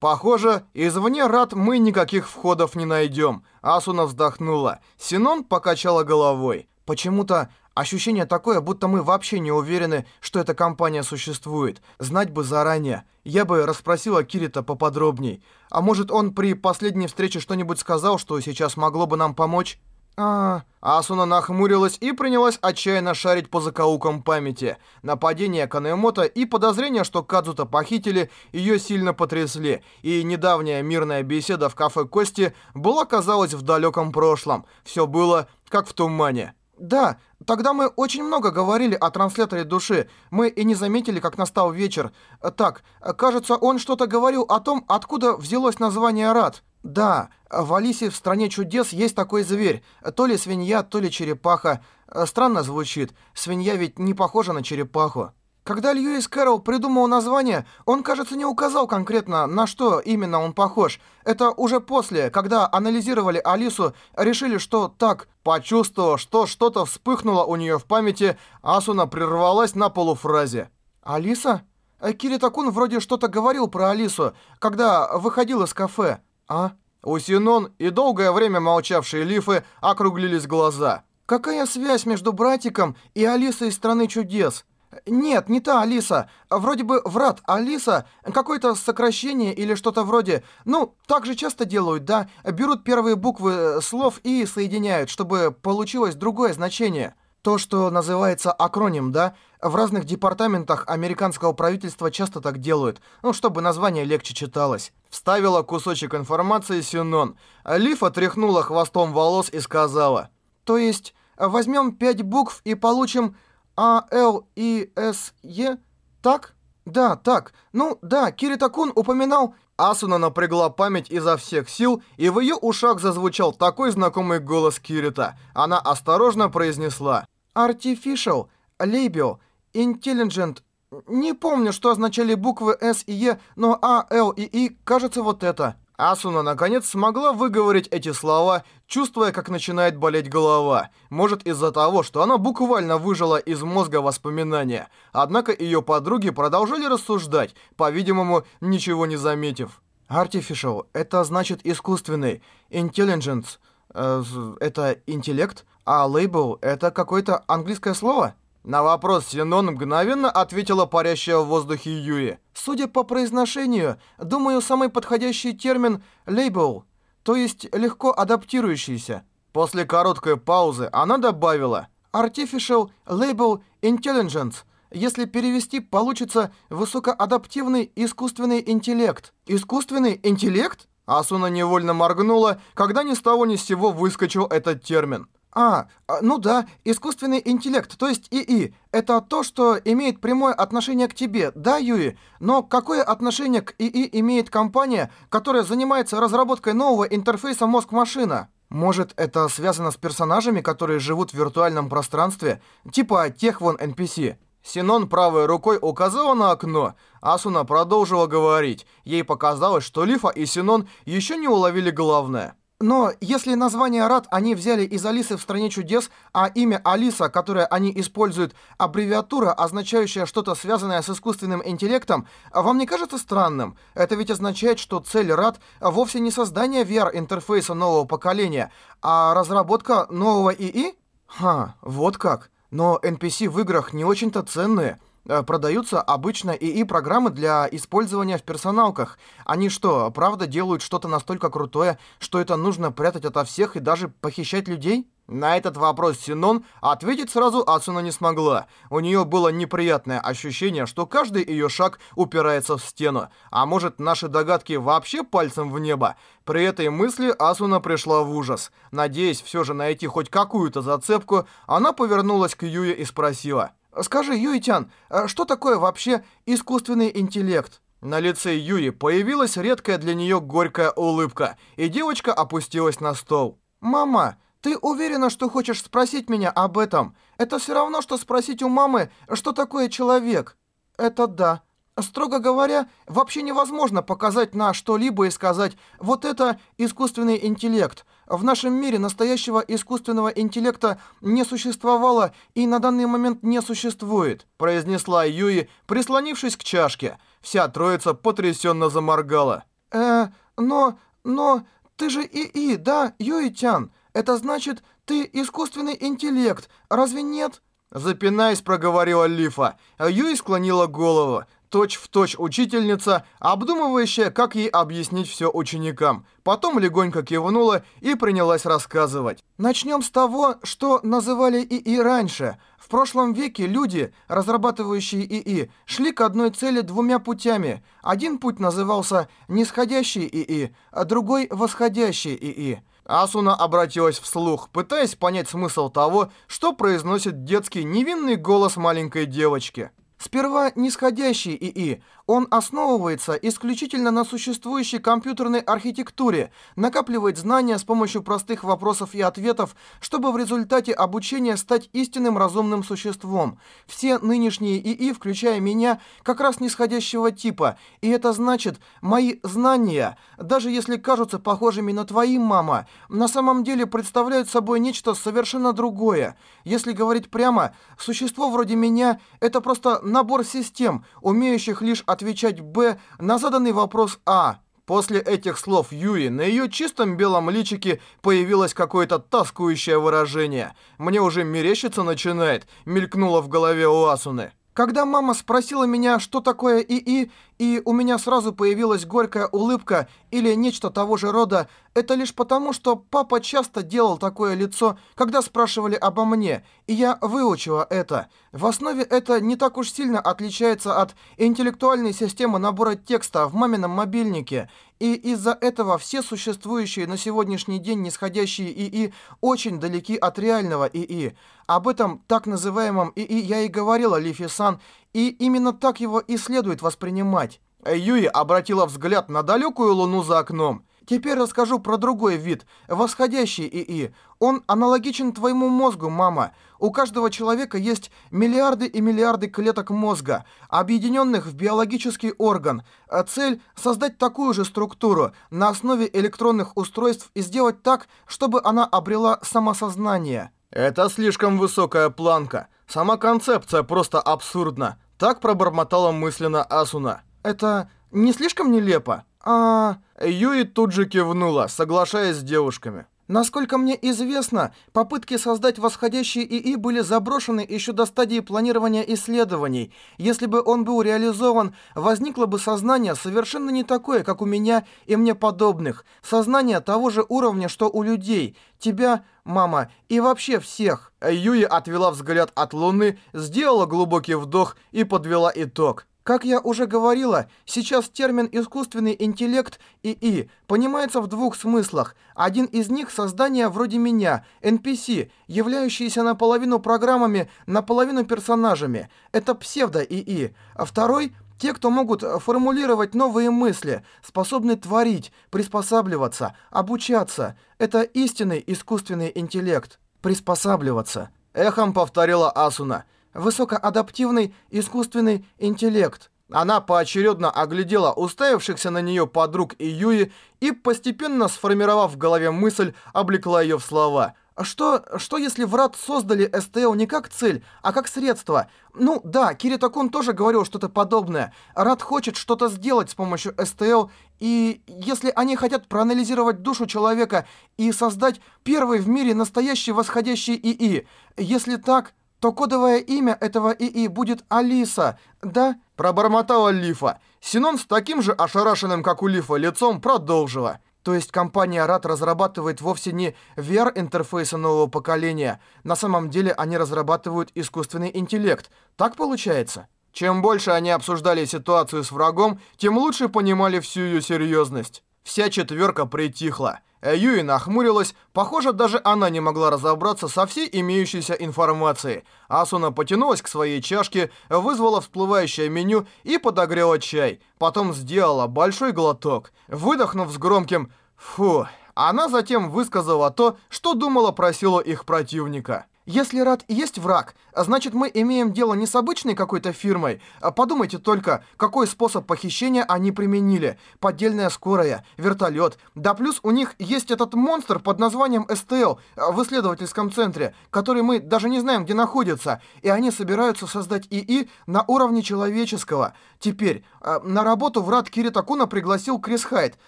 Похоже, извне рад мы никаких входов не найдем. Асуна вздохнула. Синон покачала головой. Почему-то ощущение такое, будто мы вообще не уверены, что эта компания существует. Знать бы заранее. Я бы расспросила Кирита поподробней. А может, он при последней встрече что-нибудь сказал, что сейчас могло бы нам помочь? А, а Асуна нахмурилась и принялась отчаянно шарить по закоулкам памяти. Нападение Канемото и подозрение, что Кадзута похитили, ее сильно потрясли, и недавняя мирная беседа в кафе Кости была, казалось, в далеком прошлом. Все было как в тумане. «Да, тогда мы очень много говорили о трансляторе души. Мы и не заметили, как настал вечер. Так, кажется, он что-то говорил о том, откуда взялось название «Рад». «Да, в Алисе в стране чудес есть такой зверь, то ли свинья, то ли черепаха. Э, странно звучит, свинья ведь не похожа на черепаху». Когда Льюис Кэрролл придумал название, он, кажется, не указал конкретно, на что именно он похож. Это уже после, когда анализировали Алису, решили, что так. Почувствовав, что что-то вспыхнуло у нее в памяти, Асуна прервалась на полуфразе. «Алиса?» э, Кирита-кун вроде что-то говорил про Алису, когда выходил из кафе. «А?» У Синон и долгое время молчавшие лифы округлились глаза. «Какая связь между братиком и Алисой из «Страны чудес»?» «Нет, не та Алиса. Вроде бы врат Алиса. Какое-то сокращение или что-то вроде. Ну, так же часто делают, да? Берут первые буквы э, слов и соединяют, чтобы получилось другое значение. То, что называется акроним, да? В разных департаментах американского правительства часто так делают, ну, чтобы название легче читалось. Вставила кусочек информации Синон. Лиф отряхнула хвостом волос и сказала. То есть, возьмем пять букв и получим А, Л, И, С, Е? Так? Да, так. Ну, да, Киритакун упоминал... Асуна напрягла память изо всех сил, и в ее ушах зазвучал такой знакомый голос Кирита. Она осторожно произнесла. «Artificial, Labio, انٹیلیجنٹ «Не помню, что означали буквы «С» и «Е», но «А», «Л» и «И» кажется вот это». Асуна, наконец, смогла выговорить эти слова, чувствуя, как начинает болеть голова. Может, из-за того, что она буквально выжила из мозга воспоминания. Однако ее подруги продолжали рассуждать, по-видимому, ничего не заметив. «Artificial» — это значит «искусственный». «Intelligence» э, — это «интеллект», а «label» — это какое-то английское слово? На вопрос Синон мгновенно ответила парящая в воздухе Юи. Судя по произношению, думаю, самый подходящий термин «лейбл», то есть легко адаптирующийся. После короткой паузы она добавила «Artificial Label Intelligence», если перевести, получится «высокоадаптивный искусственный интеллект». «Искусственный интеллект?» Асуна невольно моргнула, когда ни с того ни с сего выскочил этот термин. А, а, ну да, искусственный интеллект, то есть ИИ. Это то, что имеет прямое отношение к тебе, да, Юи? Но какое отношение к ИИ имеет компания, которая занимается разработкой нового интерфейса мозг-машина? Может, это связано с персонажами, которые живут в виртуальном пространстве, типа тех вон NPC? Синон правой рукой указала на окно. Асуна продолжила говорить. Ей показалось, что Лифа и Синон еще не уловили главное. Но если название Рад они взяли из Алисы в «Стране чудес», а имя Алиса, которое они используют, аббревиатура, означающая что-то связанное с искусственным интеллектом, вам не кажется странным? Это ведь означает, что цель Рад вовсе не создание VR-интерфейса нового поколения, а разработка нового ИИ? Ха, вот как. Но NPC в играх не очень-то ценные – Э, продаются обычно ИИ-программы для использования в персоналках. Они что, правда делают что-то настолько крутое, что это нужно прятать ото всех и даже похищать людей? На этот вопрос Синон ответить сразу Асуна не смогла. У нее было неприятное ощущение, что каждый ее шаг упирается в стену. А может, наши догадки вообще пальцем в небо? При этой мысли Асуна пришла в ужас. Надеясь все же найти хоть какую-то зацепку, она повернулась к Юе и спросила. Скажи, Юйтян, а что такое вообще искусственный интеллект? На лице Юи появилась редкая для нее горькая улыбка, и девочка опустилась на стол. «Мама, ты уверена, что хочешь спросить меня об этом? Это все равно, что спросить у мамы, что такое человек?» «Это да», Строго говоря, вообще невозможно показать на что-либо и сказать «вот это искусственный интеллект», в нашем мире настоящего искусственного интеллекта не существовало и на данный момент не существует», произнесла Юи, прислонившись к чашке. Вся троица потрясенно заморгала. «Э, но... но... ты же ИИ, да, Юи-тян? Это значит, ты искусственный интеллект, разве нет?» Запинаясь, проговорила Лифа. Юи склонила голову точь в точь учительница, обдумывающая, как ей объяснить все ученикам. Потом легонько кивнула и принялась рассказывать. Начнем с того, что называли ИИ раньше. В прошлом веке люди, разрабатывающие ИИ, шли к одной цели двумя путями. Один путь назывался «нисходящий ИИ», а другой «восходящий ИИ». Асуна обратилась вслух, пытаясь понять смысл того, что произносит детский невинный голос маленькой девочки. Сперва нисходящий ИИ Он основывается исключительно на существующей компьютерной архитектуре, накапливает знания с помощью простых вопросов и ответов, чтобы в результате обучения стать истинным разумным существом. Все нынешние ИИ, включая меня, как раз нисходящего типа, и это значит, мои знания, даже если кажутся похожими на твои, мама, на самом деле представляют собой нечто совершенно другое. Если говорить прямо, существо вроде меня — это просто набор систем, умеющих лишь отвечать «Б» на заданный вопрос «А». После этих слов Юи на ее чистом белом личике появилось какое-то тоскующее выражение. «Мне уже мерещится начинает», — мелькнуло в голове у Асуны. Когда мама спросила меня, что такое ИИ, и у меня сразу появилась горькая улыбка или нечто того же рода, это лишь потому, что папа часто делал такое лицо, когда спрашивали обо мне, и я выучила это. В основе это не так уж сильно отличается от интеллектуальной системы набора текста в мамином мобильнике и из-за этого все существующие на сегодняшний день нисходящие ИИ очень далеки от реального ИИ. Об этом так называемом ИИ я и говорила Лифисан, и именно так его и следует воспринимать. Юи обратила взгляд на далекую луну за окном. Теперь расскажу про другой вид, восходящий ИИ. Он аналогичен твоему мозгу, мама. У каждого человека есть миллиарды и миллиарды клеток мозга, объединенных в биологический орган. цель – создать такую же структуру на основе электронных устройств и сделать так, чтобы она обрела самосознание. Это слишком высокая планка. Сама концепция просто абсурдна. Так пробормотала мысленно Асуна. Это не слишком нелепо? А, Юи тут же кивнула, соглашаясь с девушками. Насколько мне известно, попытки создать восходящий ИИ были заброшены еще до стадии планирования исследований. Если бы он был реализован, возникло бы сознание совершенно не такое, как у меня и мне подобных. Сознание того же уровня, что у людей. Тебя, мама, и вообще всех. Юи отвела взгляд от Луны, сделала глубокий вдох и подвела итог. Как я уже говорила, сейчас термин «искусственный интеллект» ИИ понимается в двух смыслах. Один из них – создание вроде меня, NPC, являющиеся наполовину программами, наполовину персонажами. Это псевдо-ИИ. А второй – те, кто могут формулировать новые мысли, способны творить, приспосабливаться, обучаться. Это истинный искусственный интеллект. Приспосабливаться. Эхом повторила Асуна – высокоадаптивный искусственный интеллект. Она поочередно оглядела уставившихся на нее подруг и Юи и, постепенно сформировав в голове мысль, облекла ее в слова. Что, что если врат создали СТЛ не как цель, а как средство? Ну да, Киритакун тоже говорил что-то подобное. Рад хочет что-то сделать с помощью СТЛ, и если они хотят проанализировать душу человека и создать первый в мире настоящий восходящий ИИ, если так, то кодовое имя этого ИИ будет Алиса, да?» Пробормотала Лифа. Синон с таким же ошарашенным, как у Лифа, лицом продолжила. То есть компания RAT разрабатывает вовсе не VR-интерфейсы нового поколения. На самом деле они разрабатывают искусственный интеллект. Так получается? Чем больше они обсуждали ситуацию с врагом, тем лучше понимали всю ее серьезность. Вся четверка притихла. Э, Юи нахмурилась. Похоже, даже она не могла разобраться со всей имеющейся информацией. Асуна потянулась к своей чашке, вызвала всплывающее меню и подогрела чай. Потом сделала большой глоток. Выдохнув с громким «фу», она затем высказала то, что думала про силу их противника. Если рад есть враг, а значит мы имеем дело не с обычной какой-то фирмой. А подумайте только, какой способ похищения они применили. Поддельная скорая, вертолет. Да плюс у них есть этот монстр под названием СТЛ в исследовательском центре, который мы даже не знаем, где находится. И они собираются создать ИИ на уровне человеческого. Теперь, а, на работу в РАД Кирита пригласил Крис Хайт,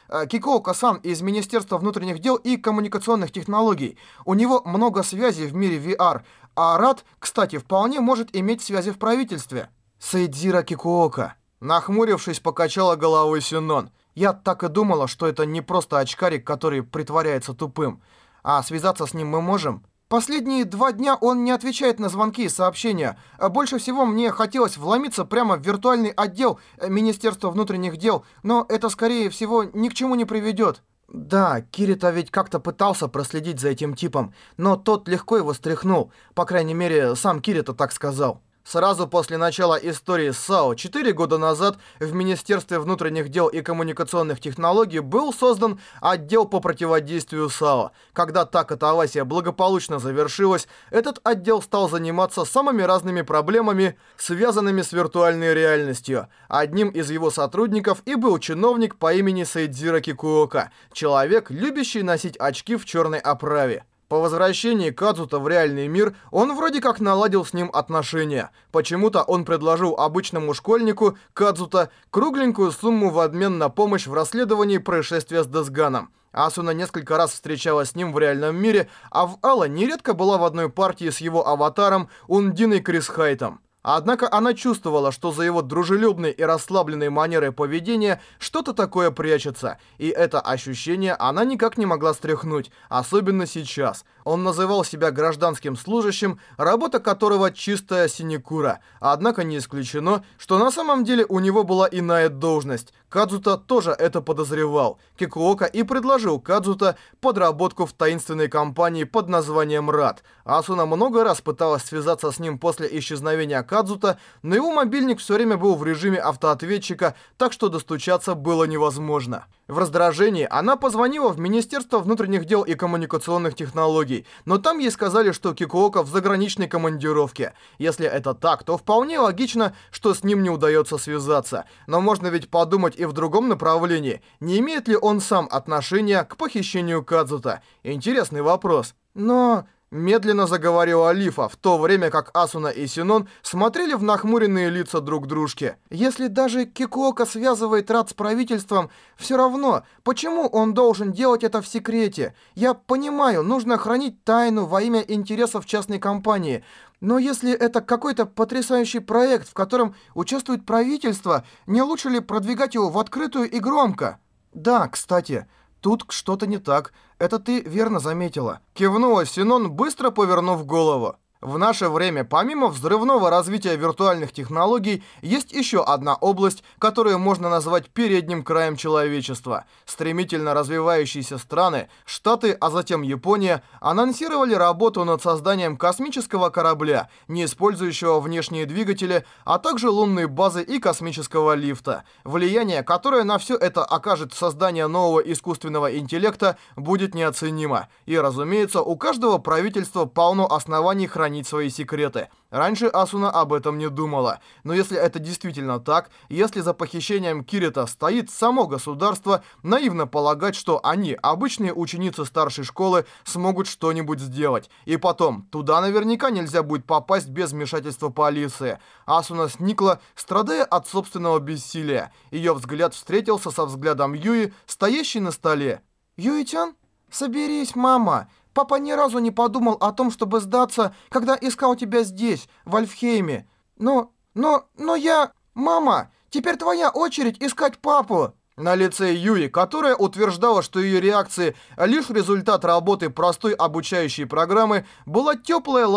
а, Кикоу Сан из Министерства внутренних дел и коммуникационных технологий. У него много связей в мире VR, а РАД, кстати, вполне может иметь связи в правительстве. Сейдзира Кикуока. Нахмурившись, покачала головой Синон. Я так и думала, что это не просто очкарик, который притворяется тупым. А связаться с ним мы можем? Последние два дня он не отвечает на звонки и сообщения. Больше всего мне хотелось вломиться прямо в виртуальный отдел э, Министерства внутренних дел, но это, скорее всего, ни к чему не приведет. Да, Кирита ведь как-то пытался проследить за этим типом, но тот легко его стряхнул. По крайней мере, сам Кирита так сказал. Сразу после начала истории САО 4 года назад в Министерстве внутренних дел и коммуникационных технологий был создан отдел по противодействию САО. Когда та катавасия благополучно завершилась, этот отдел стал заниматься самыми разными проблемами, связанными с виртуальной реальностью. Одним из его сотрудников и был чиновник по имени Сейдзира Кикуока, человек, любящий носить очки в черной оправе. По возвращении Кадзута в реальный мир он вроде как наладил с ним отношения. Почему-то он предложил обычному школьнику Кадзута кругленькую сумму в обмен на помощь в расследовании происшествия с Дезганом. Асуна несколько раз встречалась с ним в реальном мире, а в Алла нередко была в одной партии с его аватаром Ундиной Крисхайтом. Однако она чувствовала, что за его дружелюбной и расслабленной манерой поведения что-то такое прячется, и это ощущение она никак не могла стряхнуть, особенно сейчас – он называл себя гражданским служащим, работа которого чистая синекура. Однако не исключено, что на самом деле у него была иная должность. Кадзута тоже это подозревал. Кикуока и предложил Кадзута подработку в таинственной компании под названием РАД. Асуна много раз пыталась связаться с ним после исчезновения Кадзута, но его мобильник все время был в режиме автоответчика, так что достучаться было невозможно. В раздражении она позвонила в Министерство внутренних дел и коммуникационных технологий, дороги, но там ей сказали, что Кикуока в заграничной командировке. Если это так, то вполне логично, что с ним не удается связаться. Но можно ведь подумать и в другом направлении. Не имеет ли он сам отношения к похищению Кадзута? Интересный вопрос. Но... Медленно заговорил Алифа, в то время как Асуна и Синон смотрели в нахмуренные лица друг дружки. «Если даже Кикуока связывает Рад с правительством, все равно, почему он должен делать это в секрете? Я понимаю, нужно хранить тайну во имя интересов частной компании, но если это какой-то потрясающий проект, в котором участвует правительство, не лучше ли продвигать его в открытую и громко?» «Да, кстати». Тут что-то не так. Это ты верно заметила. Кивнула Синон, быстро повернув голову. В наше время, помимо взрывного развития виртуальных технологий, есть еще одна область, которую можно назвать передним краем человечества. Стремительно развивающиеся страны, Штаты, а затем Япония, анонсировали работу над созданием космического корабля, не использующего внешние двигатели, а также лунной базы и космического лифта. Влияние, которое на все это окажет создание нового искусственного интеллекта, будет неоценимо. И, разумеется, у каждого правительства полно оснований хранить хранить свои секреты. Раньше Асуна об этом не думала. Но если это действительно так, если за похищением Кирита стоит само государство, наивно полагать, что они, обычные ученицы старшей школы, смогут что-нибудь сделать. И потом, туда наверняка нельзя будет попасть без вмешательства полиции. Асуна сникла, страдая от собственного бессилия. Ее взгляд встретился со взглядом Юи, стоящей на столе. «Юи-чан, соберись, мама!» Папа ни разу не подумал о том, чтобы сдаться, когда искал тебя здесь, в Альфхейме. Но, но, но я... Мама, теперь твоя очередь искать папу!» На лице Юи, которая утверждала, что ее реакции лишь результат работы простой обучающей программы, была теплая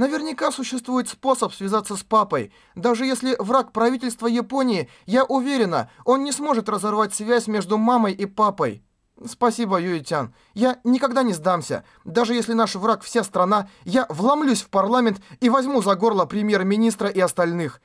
Наверняка существует способ связаться с папой. Даже если враг правительства Японии, я уверена, он не сможет разорвать связь между мамой и папой. Спасибо, Юитян. Я никогда не сдамся. Даже если наш враг вся страна, я вломлюсь в парламент и возьму за горло премьер-министра и остальных.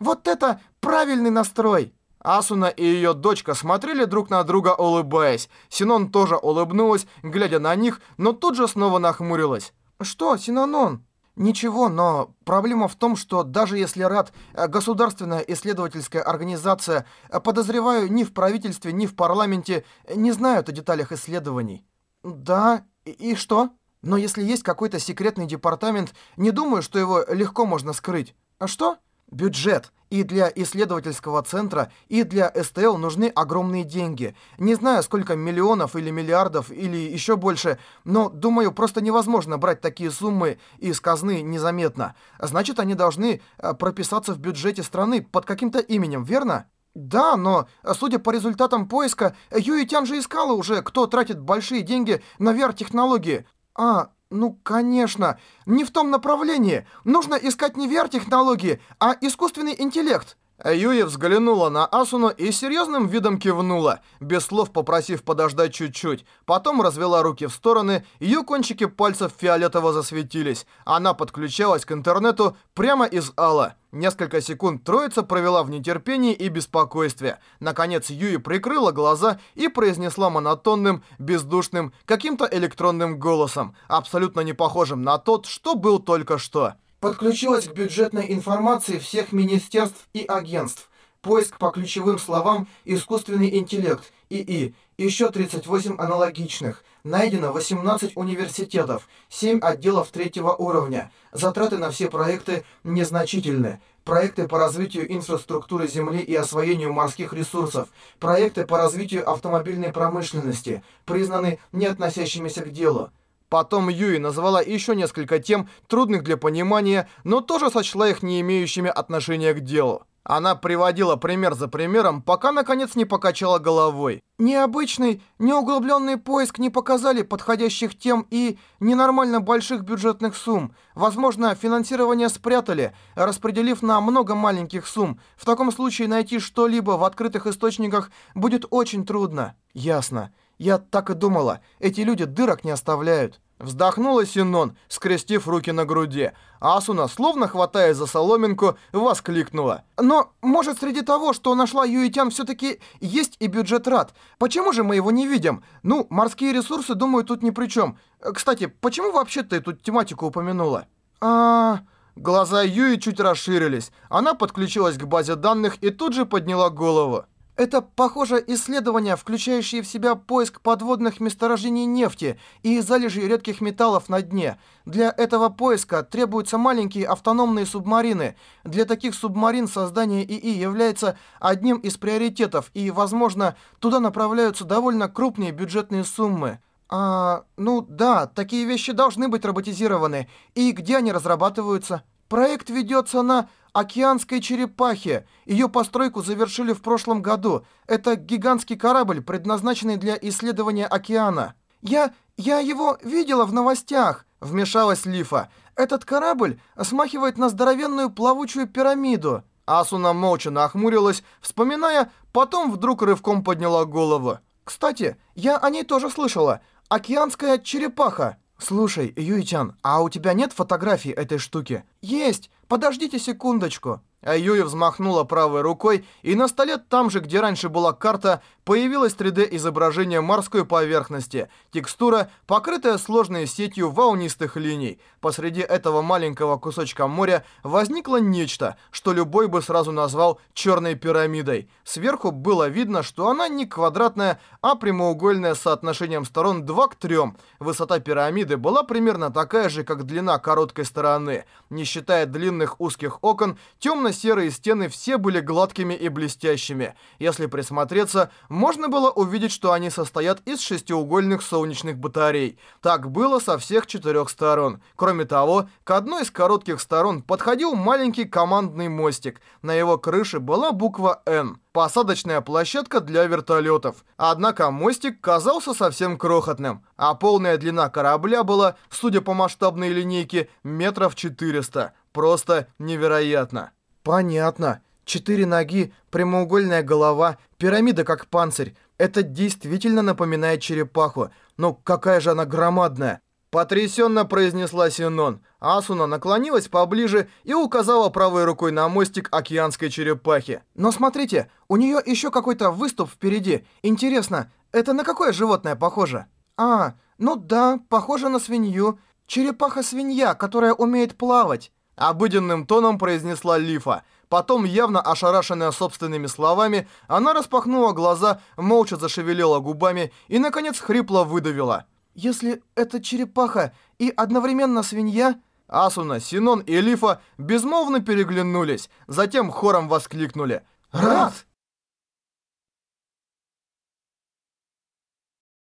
Вот это правильный настрой. Асуна и ее дочка смотрели друг на друга, улыбаясь. Синон тоже улыбнулась, глядя на них, но тут же снова нахмурилась. Что, Синанон? Ничего, но проблема в том, что даже если РАД, э, государственная исследовательская организация, э, подозреваю, ни в правительстве, ни в парламенте э, не знают о деталях исследований. Да, и что? Но если есть какой-то секретный департамент, не думаю, что его легко можно скрыть. А что? Бюджет. И для исследовательского центра, и для СТЛ нужны огромные деньги. Не знаю, сколько миллионов или миллиардов, или еще больше, но, думаю, просто невозможно брать такие суммы из казны незаметно. Значит, они должны э, прописаться в бюджете страны под каким-то именем, верно? Да, но, э, судя по результатам поиска, Юитян же искала уже, кто тратит большие деньги на VR-технологии. А, ну, конечно. Не в том направлении. Нужно искать не VR-технологии, а искусственный интеллект. Юя взглянула на Асуну и серьезным видом кивнула, без слов попросив подождать чуть-чуть. Потом развела руки в стороны, ее кончики пальцев фиолетово засветились. Она подключалась к интернету прямо из Алла. Несколько секунд троица провела в нетерпении и беспокойстве. Наконец Юи прикрыла глаза и произнесла монотонным, бездушным, каким-то электронным голосом, абсолютно не похожим на тот, что был только что подключилась к бюджетной информации всех министерств и агентств, поиск по ключевым словам «искусственный интеллект» ИИ, еще 38 аналогичных, найдено 18 университетов, 7 отделов третьего уровня. Затраты на все проекты незначительны. Проекты по развитию инфраструктуры Земли и освоению морских ресурсов, проекты по развитию автомобильной промышленности, признаны не относящимися к делу. Потом Юи назвала еще несколько тем, трудных для понимания, но тоже сочла их не имеющими отношения к делу. Она приводила пример за примером, пока наконец не покачала головой. Необычный, неуглубленный поиск не показали подходящих тем и ненормально больших бюджетных сумм. Возможно, финансирование спрятали, распределив на много маленьких сумм. В таком случае найти что-либо в открытых источниках будет очень трудно. Ясно. Я так и думала. Эти люди дырок не оставляют. Вздохнула Синон, скрестив руки на груди. Асуна, словно хватая за соломинку, воскликнула. «Но, может, среди того, что нашла Юитян, все-таки есть и бюджет РАД. Почему же мы его не видим? Ну, морские ресурсы, думаю, тут ни при чем. Кстати, почему вообще ты эту тематику упомянула?» «А...» Глаза Юи чуть расширились. Она подключилась к базе данных и тут же подняла голову. Это похоже исследование, включающее в себя поиск подводных месторождений нефти и залежей редких металлов на дне. Для этого поиска требуются маленькие автономные субмарины. Для таких субмарин создание ИИ является одним из приоритетов, и, возможно, туда направляются довольно крупные бюджетные суммы. А, ну да, такие вещи должны быть роботизированы. И где они разрабатываются? Проект ведется на океанской черепахе. Ее постройку завершили в прошлом году. Это гигантский корабль, предназначенный для исследования океана. Я... я его видела в новостях, вмешалась Лифа. Этот корабль смахивает на здоровенную плавучую пирамиду. Асуна молча нахмурилась, вспоминая, потом вдруг рывком подняла голову. «Кстати, я о ней тоже слышала. Океанская черепаха». «Слушай, Юйчан, а у тебя нет фотографий этой штуки?» «Есть! «Подождите секундочку!» А взмахнула правой рукой, и на столе там же, где раньше была карта, появилось 3D-изображение морской поверхности. Текстура, покрытая сложной сетью волнистых линий. Посреди этого маленького кусочка моря возникло нечто, что любой бы сразу назвал черной пирамидой. Сверху было видно, что она не квадратная, а прямоугольная с соотношением сторон 2 к 3. Высота пирамиды была примерно такая же, как длина короткой стороны, не считая длинной длинных узких окон темно-серые стены все были гладкими и блестящими. Если присмотреться, можно было увидеть, что они состоят из шестиугольных солнечных батарей. Так было со всех четырех сторон. Кроме того, к одной из коротких сторон подходил маленький командный мостик. На его крыше была буква «Н» посадочная площадка для вертолетов. Однако мостик казался совсем крохотным, а полная длина корабля была, судя по масштабной линейке, метров 400. Просто невероятно. Понятно. Четыре ноги, прямоугольная голова, пирамида как панцирь. Это действительно напоминает черепаху. Но какая же она громадная. Потрясенно произнесла Синон. Асуна наклонилась поближе и указала правой рукой на мостик океанской черепахи. «Но смотрите, у нее еще какой-то выступ впереди. Интересно, это на какое животное похоже?» «А, ну да, похоже на свинью. Черепаха-свинья, которая умеет плавать». Обыденным тоном произнесла Лифа. Потом, явно ошарашенная собственными словами, она распахнула глаза, молча зашевелила губами и, наконец, хрипло выдавила. «Если это черепаха и одновременно свинья...» Асуна, Синон и Лифа безмолвно переглянулись, затем хором воскликнули. «Рад!»